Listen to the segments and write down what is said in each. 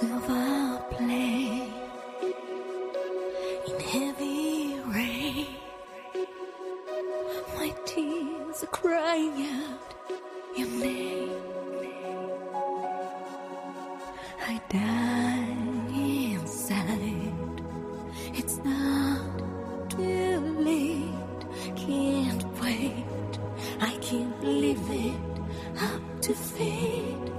silver play in heavy rain. My tears are crying out your name. I die inside. It's not too late. Can't wait. I can't believe it. Up to fate.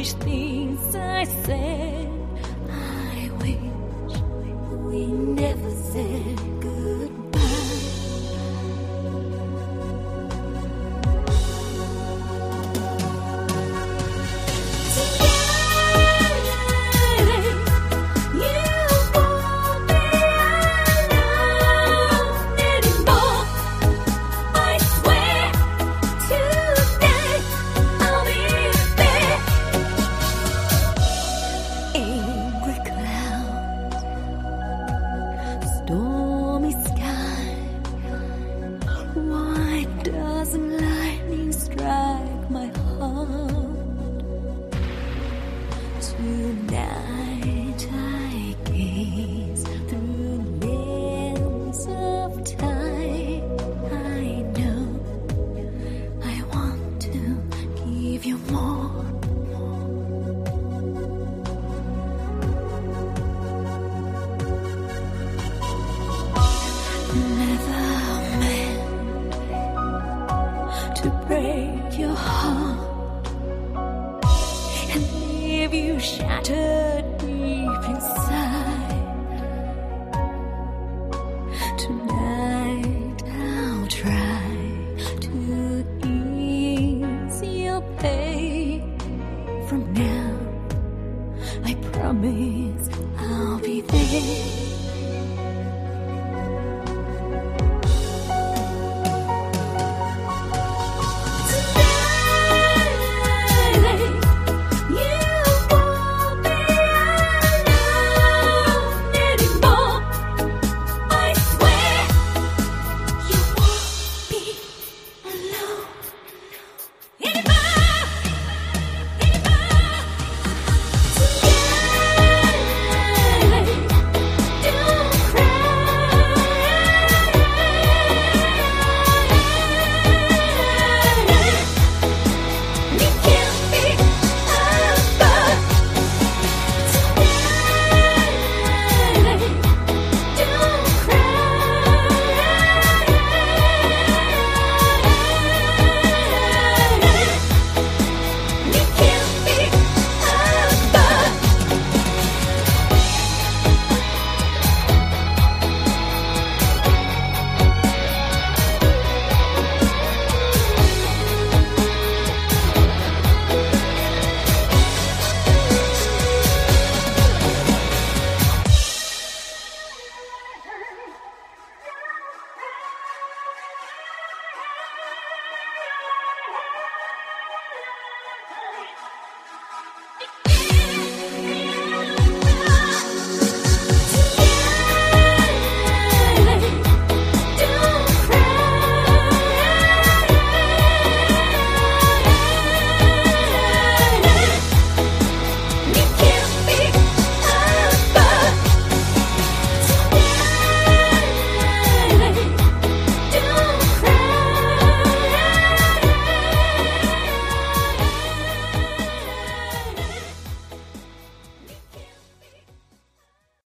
Foolish things I said. I wish we never said to break your heart and leave you shattered